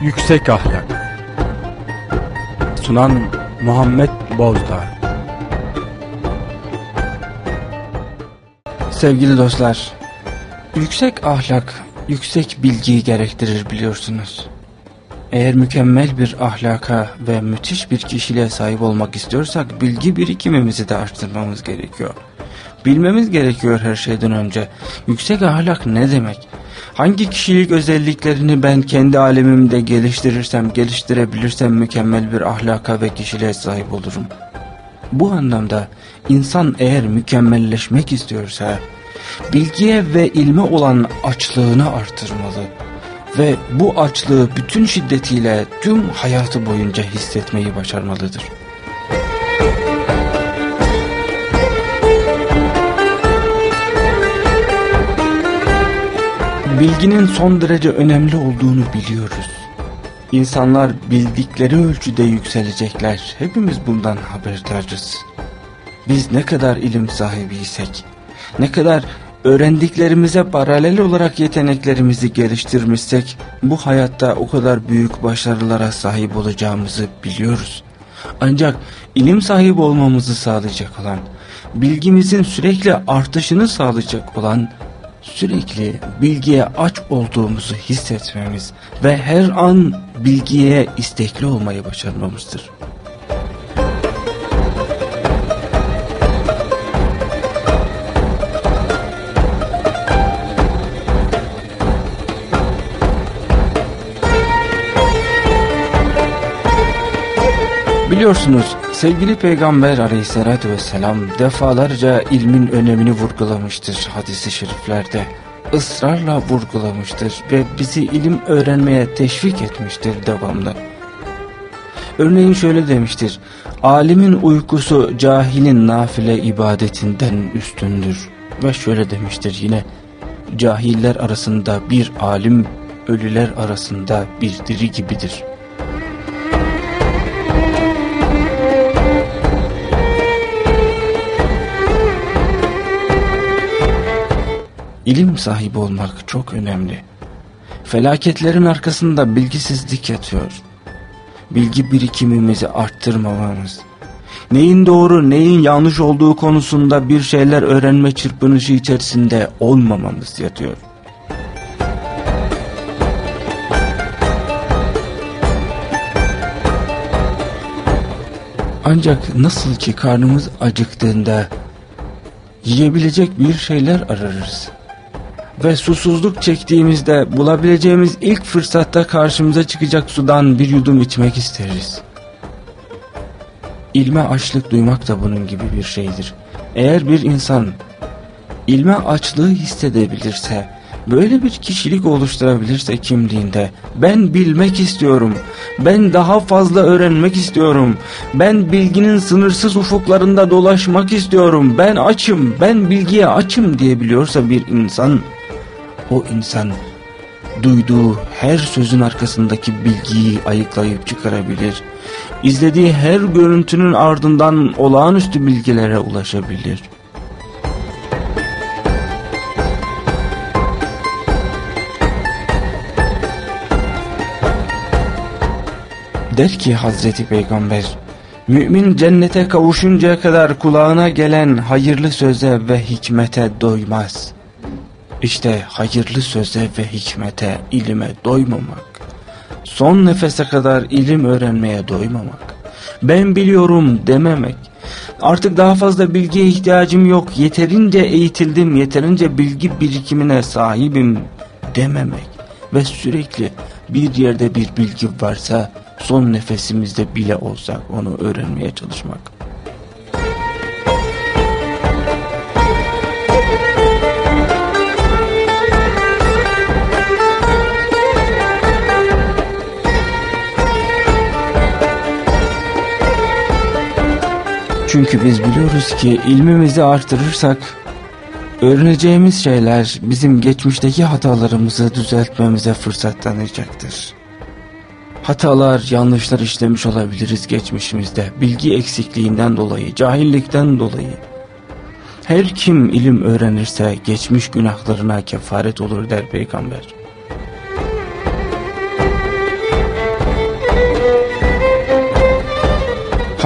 Yüksek Ahlak Sunan Muhammed Bozdağ Sevgili dostlar, yüksek ahlak, yüksek bilgiyi gerektirir biliyorsunuz. Eğer mükemmel bir ahlaka ve müthiş bir kişiliğe sahip olmak istiyorsak bilgi birikimimizi de arttırmamız gerekiyor. Bilmemiz gerekiyor her şeyden önce. Yüksek ahlak ne demek? Hangi kişilik özelliklerini ben kendi alemimde geliştirirsem, geliştirebilirsem mükemmel bir ahlaka ve kişiliğe sahip olurum. Bu anlamda insan eğer mükemmelleşmek istiyorsa, bilgiye ve ilme olan açlığını artırmalı ve bu açlığı bütün şiddetiyle tüm hayatı boyunca hissetmeyi başarmalıdır. Bilginin son derece önemli olduğunu biliyoruz. İnsanlar bildikleri ölçüde yükselecekler. Hepimiz bundan haberdarız. Biz ne kadar ilim sahibiysek, ne kadar öğrendiklerimize paralel olarak yeteneklerimizi geliştirmişsek, bu hayatta o kadar büyük başarılara sahip olacağımızı biliyoruz. Ancak ilim sahibi olmamızı sağlayacak olan, bilgimizin sürekli artışını sağlayacak olan sürekli bilgiye aç olduğumuzu hissetmemiz ve her an bilgiye istekli olmayı başarmamızdır. Biliyorsunuz sevgili peygamber aleyhissalatü vesselam defalarca ilmin önemini vurgulamıştır hadisi şeriflerde. ısrarla vurgulamıştır ve bizi ilim öğrenmeye teşvik etmiştir devamlı. Örneğin şöyle demiştir. Alimin uykusu cahilin nafile ibadetinden üstündür. Ve şöyle demiştir yine. Cahiller arasında bir alim, ölüler arasında bir diri gibidir.'' İlim sahibi olmak çok önemli. Felaketlerin arkasında bilgisizlik yatıyor. Bilgi birikimimizi arttırmamamız, neyin doğru neyin yanlış olduğu konusunda bir şeyler öğrenme çırpınışı içerisinde olmamamız yatıyor. Ancak nasıl ki karnımız acıktığında yiyebilecek bir şeyler ararız ve susuzluk çektiğimizde bulabileceğimiz ilk fırsatta karşımıza çıkacak sudan bir yudum içmek isteriz. İlme açlık duymak da bunun gibi bir şeydir. Eğer bir insan ilme açlığı hissedebilirse, böyle bir kişilik oluşturabilirse kimliğinde, ben bilmek istiyorum, ben daha fazla öğrenmek istiyorum, ben bilginin sınırsız ufuklarında dolaşmak istiyorum, ben açım, ben bilgiye açım diyebiliyorsa bir insan, o insan duyduğu her sözün arkasındaki bilgiyi ayıklayıp çıkarabilir. İzlediği her görüntünün ardından olağanüstü bilgilere ulaşabilir. Der ki Hazreti Peygamber, Mümin cennete kavuşuncaya kadar kulağına gelen hayırlı söze ve hikmete doymaz. İşte hayırlı söze ve hikmete, ilime doymamak. Son nefese kadar ilim öğrenmeye doymamak. Ben biliyorum dememek. Artık daha fazla bilgiye ihtiyacım yok. Yeterince eğitildim, yeterince bilgi birikimine sahibim dememek. Ve sürekli bir yerde bir bilgi varsa son nefesimizde bile olsak onu öğrenmeye çalışmak. Çünkü biz biliyoruz ki ilmimizi artırırsak öğreneceğimiz şeyler bizim geçmişteki hatalarımızı düzeltmemize fırsat tanıyacaktır. Hatalar, yanlışlar işlemiş olabiliriz geçmişimizde. Bilgi eksikliğinden dolayı, cahillikten dolayı. Her kim ilim öğrenirse geçmiş günahlarına kefaret olur der peygamber.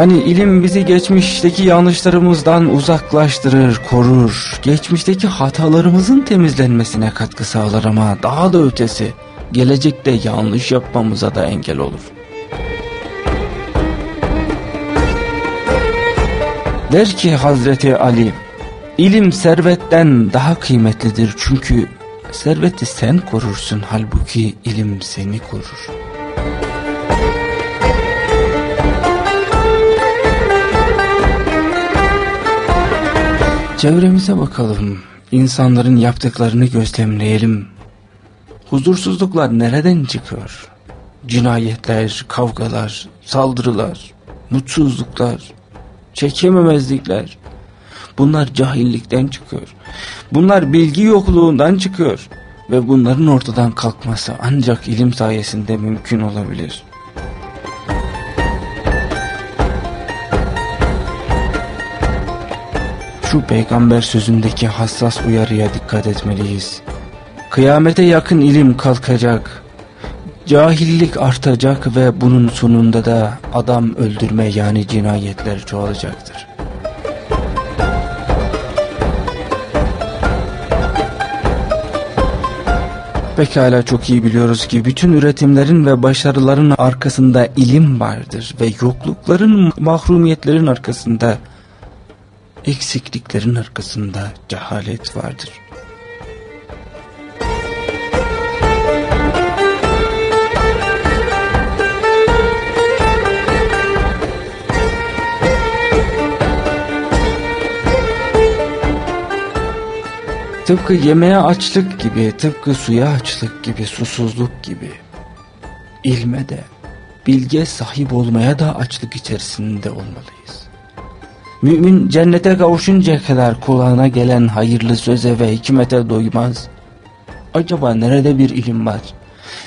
Hani ilim bizi geçmişteki yanlışlarımızdan uzaklaştırır, korur. Geçmişteki hatalarımızın temizlenmesine katkı sağlar ama daha da ötesi gelecekte yanlış yapmamıza da engel olur. Der ki Hazreti Ali, ilim servetten daha kıymetlidir çünkü serveti sen korursun halbuki ilim seni korur. Çevremize bakalım, insanların yaptıklarını gözlemleyelim. Huzursuzluklar nereden çıkıyor? Cinayetler, kavgalar, saldırılar, mutsuzluklar, çekememezlikler. Bunlar cahillikten çıkıyor. Bunlar bilgi yokluğundan çıkıyor. Ve bunların ortadan kalkması ancak ilim sayesinde mümkün olabilir. Şu peygamber sözündeki hassas uyarıya dikkat etmeliyiz. Kıyamete yakın ilim kalkacak. Cahillik artacak ve bunun sonunda da adam öldürme yani cinayetler çoğalacaktır. Pekala çok iyi biliyoruz ki bütün üretimlerin ve başarıların arkasında ilim vardır ve yoklukların, mahrumiyetlerin arkasında, eksikliklerin arkasında cehalet vardır. Tıpkı yemeğe açlık gibi, tıpkı suya açlık gibi, susuzluk gibi. İlme de, bilge sahip olmaya da açlık içerisinde olmalıyız. Mümin cennete kavuşuncaya kadar kulağına gelen hayırlı söze ve hikmete doymaz. Acaba nerede bir ilim var?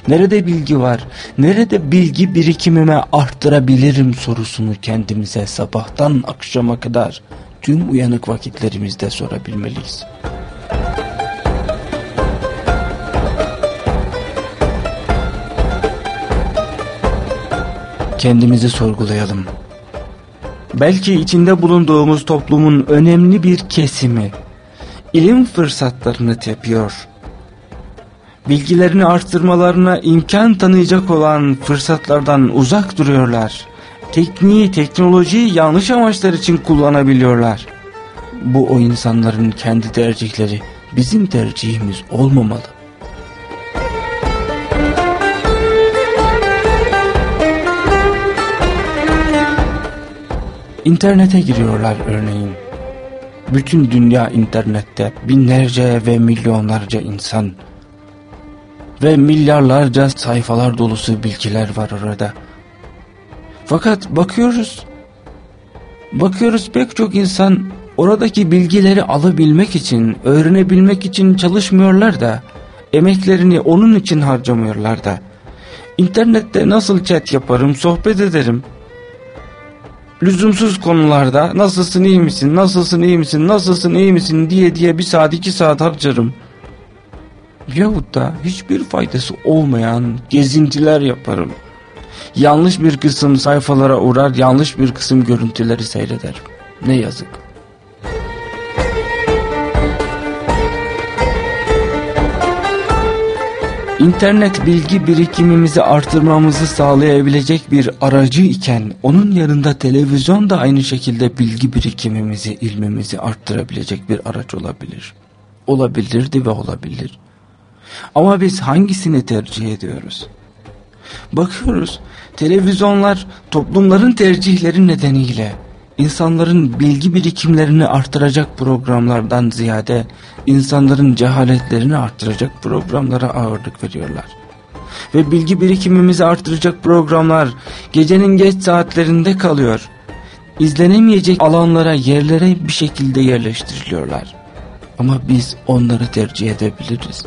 Nerede bilgi var? Nerede bilgi birikimime arttırabilirim sorusunu kendimize sabahtan akşama kadar tüm uyanık vakitlerimizde sorabilmeliyiz. kendimizi sorgulayalım. Belki içinde bulunduğumuz toplumun önemli bir kesimi ilim fırsatlarını tepiyor. Bilgilerini arttırmalarına imkan tanıyacak olan fırsatlardan uzak duruyorlar. Tekniği, teknolojiyi yanlış amaçlar için kullanabiliyorlar. Bu o insanların kendi tercihleri bizim tercihimiz olmamalı. İnternete giriyorlar örneğin. Bütün dünya internette binlerce ve milyonlarca insan ve milyarlarca sayfalar dolusu bilgiler var orada. Fakat bakıyoruz, bakıyoruz pek çok insan oradaki bilgileri alabilmek için, öğrenebilmek için çalışmıyorlar da, emeklerini onun için harcamıyorlar da. İnternette nasıl chat yaparım, sohbet ederim, lüzumsuz konularda nasılsın iyi misin, nasılsın iyi misin, nasılsın iyi misin diye diye bir saat iki saat harcarım. Yahut da hiçbir faydası olmayan gezintiler yaparım. Yanlış bir kısım sayfalara uğrar, yanlış bir kısım görüntüleri seyrederim. Ne yazık. İnternet bilgi birikimimizi artırmamızı sağlayabilecek bir aracı iken onun yanında televizyon da aynı şekilde bilgi birikimimizi, ilmimizi arttırabilecek bir araç olabilir. Olabilirdi ve olabilir. Ama biz hangisini tercih ediyoruz? Bakıyoruz televizyonlar toplumların tercihleri nedeniyle insanların bilgi birikimlerini artıracak programlardan ziyade insanların cehaletlerini artıracak programlara ağırlık veriyorlar. Ve bilgi birikimimizi artıracak programlar gecenin geç saatlerinde kalıyor. İzlenemeyecek alanlara, yerlere bir şekilde yerleştiriliyorlar. Ama biz onları tercih edebiliriz.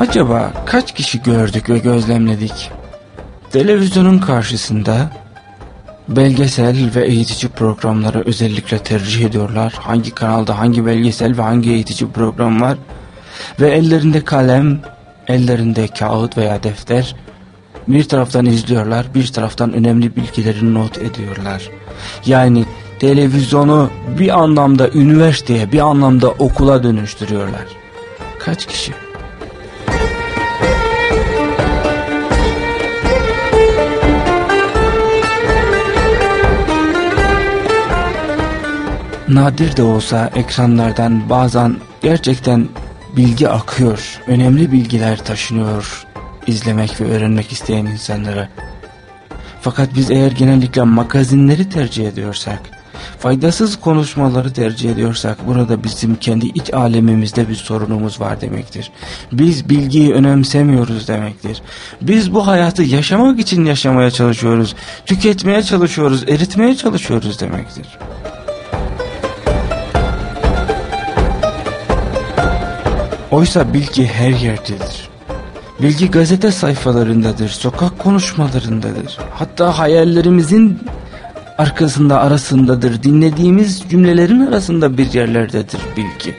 Acaba kaç kişi gördük ve gözlemledik? Televizyonun karşısında belgesel ve eğitici programları özellikle tercih ediyorlar. Hangi kanalda hangi belgesel ve hangi eğitici program var? Ve ellerinde kalem, ellerinde kağıt veya defter bir taraftan izliyorlar, bir taraftan önemli bilgileri not ediyorlar. Yani televizyonu bir anlamda üniversiteye, bir anlamda okula dönüştürüyorlar. Kaç kişi? Nadir de olsa ekranlardan bazen gerçekten bilgi akıyor, önemli bilgiler taşınıyor izlemek ve öğrenmek isteyen insanlara. Fakat biz eğer genellikle magazinleri tercih ediyorsak, faydasız konuşmaları tercih ediyorsak burada bizim kendi iç alemimizde bir sorunumuz var demektir. Biz bilgiyi önemsemiyoruz demektir. Biz bu hayatı yaşamak için yaşamaya çalışıyoruz, tüketmeye çalışıyoruz, eritmeye çalışıyoruz demektir. Oysa bilgi her yerdedir. Bilgi gazete sayfalarındadır, sokak konuşmalarındadır. Hatta hayallerimizin arkasında arasındadır. Dinlediğimiz cümlelerin arasında bir yerlerdedir bilgi.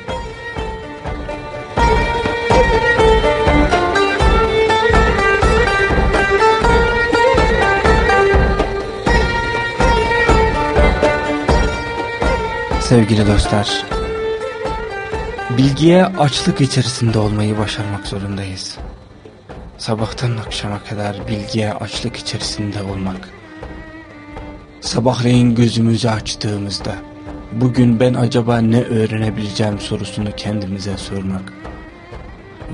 Sevgili dostlar, bilgiye açlık içerisinde olmayı başarmak zorundayız. Sabahtan akşama kadar bilgiye açlık içerisinde olmak. Sabahleyin gözümüzü açtığımızda bugün ben acaba ne öğrenebileceğim sorusunu kendimize sormak.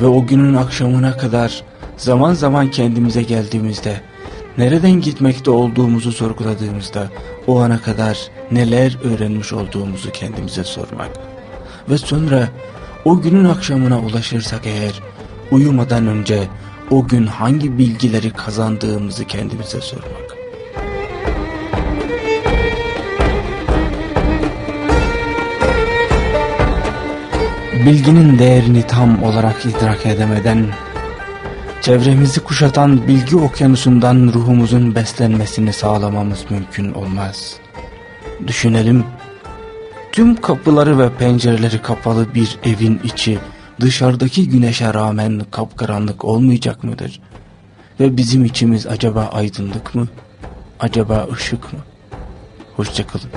Ve o günün akşamına kadar zaman zaman kendimize geldiğimizde nereden gitmekte olduğumuzu sorguladığımızda o ana kadar neler öğrenmiş olduğumuzu kendimize sormak. Ve sonra o günün akşamına ulaşırsak eğer uyumadan önce o gün hangi bilgileri kazandığımızı kendimize sormak. Bilginin değerini tam olarak idrak edemeden, çevremizi kuşatan bilgi okyanusundan ruhumuzun beslenmesini sağlamamız mümkün olmaz. Düşünelim, tüm kapıları ve pencereleri kapalı bir evin içi, dışarıdaki güneşe rağmen kapkaranlık olmayacak mıdır? Ve bizim içimiz acaba aydınlık mı? Acaba ışık mı? Hoşçakalın.